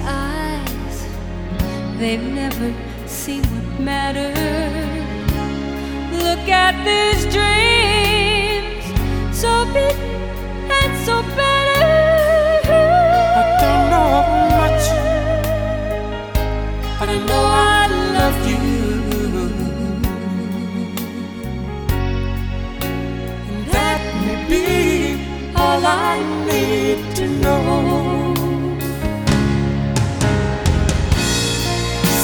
Eyes, they've never seen what matters. Look at these dreams, so big and so better. I don't know much, but I know I love you. And that may be all I need to know.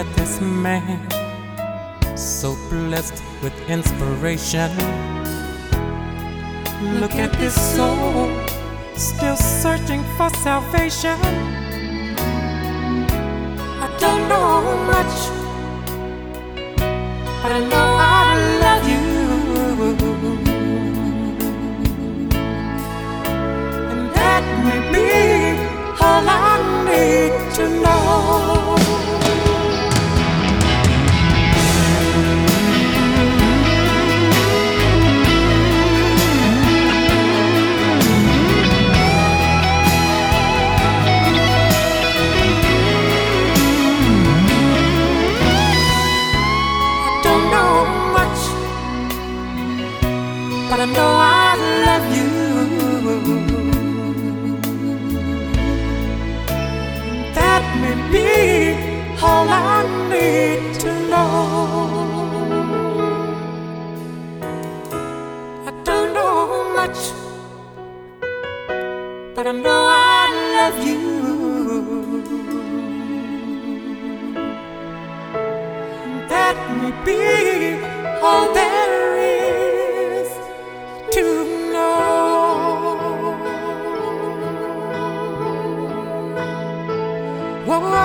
at this man, so blessed with inspiration. Look at this soul, still searching for salvation. I know I love you. That may be all I need to know. I don't know much, but I know I love you. That may be all that Whoa.